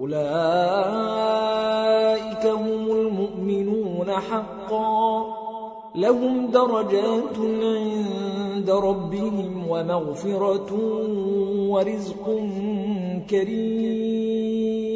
أُولَئِكَ هُمُ الْمُؤْمِنُونَ حَقًّا. لَهُمْ دَرَجَاتٌ عِندَ رَبِّهِمْ وَمَغْفِرَةٌ وَرِزْقٌ كَرِيمٌ.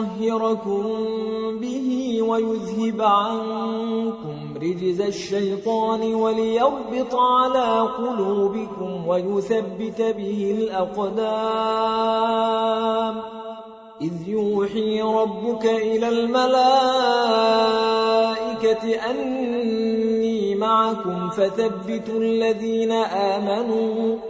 لِّيُطَهِّرَكُم بِهِ وَيُذْهِبَ عَنكُمْ رِجْزَ الشَّيْطَانِ وَلِيَرْبِطَ عَلَىٰ قُلُوبِكُمْ وَيُثَبِّتَ بِهِ الْأَقْدَامَ. إِذْ يُوحِي رَبُّكَ إِلَى الْمَلَائِكَةِ أَنِّي مَعَكُمْ فَثَبِّتُوا الَّذِينَ آمَنُوا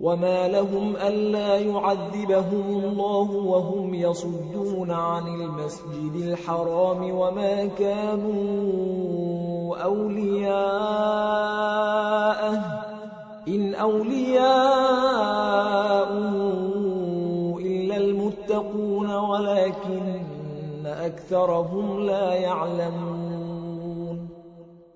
وما لهم ألا يعذبهم الله وهم يصدون عن المسجد الحرام وما كانوا أولياءه إن أولياء إلا المتقون ولكن أكثرهم لا يعلمون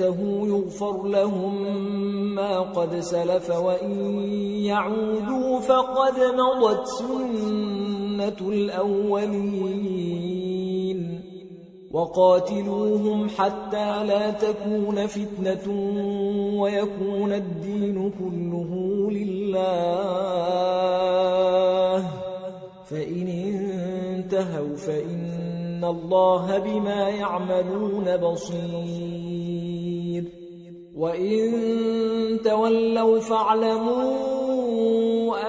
ينتهوا يغفر لهم ما قد سلف وإن يعودوا فقد مضت سنة الأولين. وقاتلوهم حتى لا تكون فتنة ويكون الدين كله لله. فإن انتهوا فإن الله بما يعملون بصير. وإن تولوا فاعلموا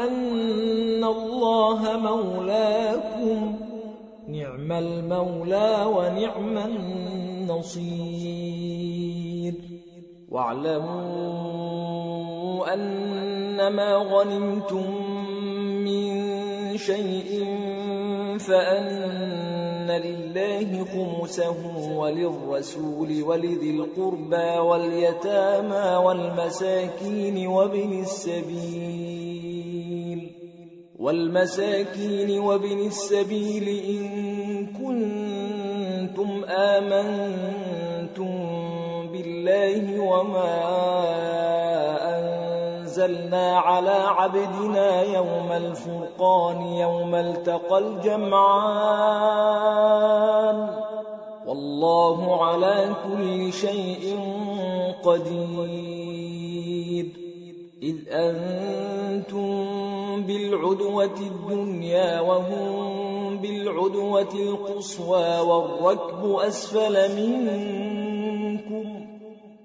أن الله مولاكم نعم المولى ونعم النصير واعلموا أنما غنمتم من شيء فأن لله خمسه وللرسول ولذي القربى واليتامى والمساكين وابن السبيل والمساكين وابن السبيل إن كنتم آمنتم بالله وما أنزلنا على عبدنا يوم الفرقان يوم التقى الجمعان. والله على كل شيء قدير. إذ أنتم بالعدوة الدنيا وهم بالعدوة القصوى والركب أسفل منكم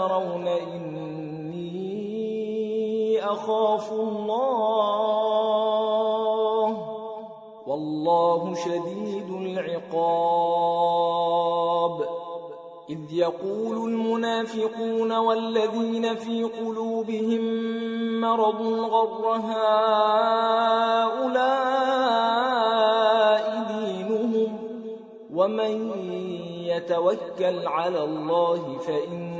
ترون إني أخاف الله. والله شديد العقاب. إذ يقول المنافقون والذين في قلوبهم مرض غر هؤلاء دينهم ومن يتوكل على الله فإن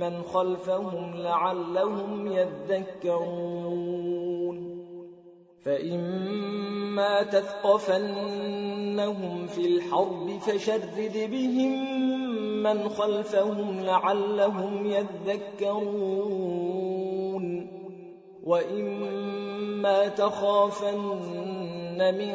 من خلفهم لعلهم يذكرون. فإما تثقفنهم في الحرب فشرد بهم من خلفهم لعلهم يذكرون. وإما تخافن من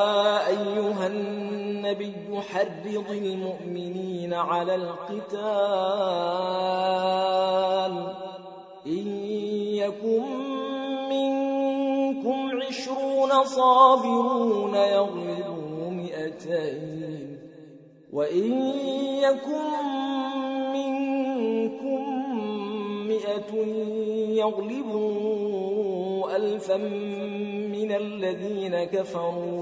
النَّبِيُّ حَرِّضِ الْمُؤْمِنِينَ عَلَى الْقِتَالِ ۚ. إِن يَكُن مِّنكُمْ عِشْرُونَ صَابِرُونَ يَغْلِبُوا مِائَتَيْنِ ۚ وَإِن يَكُن مِّنكُم مِّائَةٌ يَغْلِبُوا أَلْفًا مِّنَ الَّذِينَ كَفَرُوا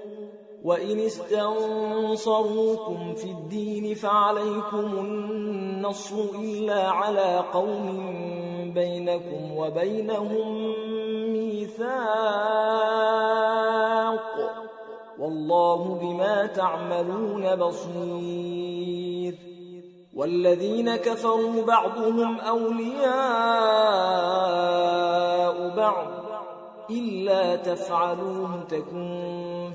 وإن استنصروكم في الدين فعليكم النصر إلا على قوم بينكم وبينهم ميثاق والله بما تعملون بصير والذين كفروا بعضهم أولياء بعض إلا تفعلوه تكون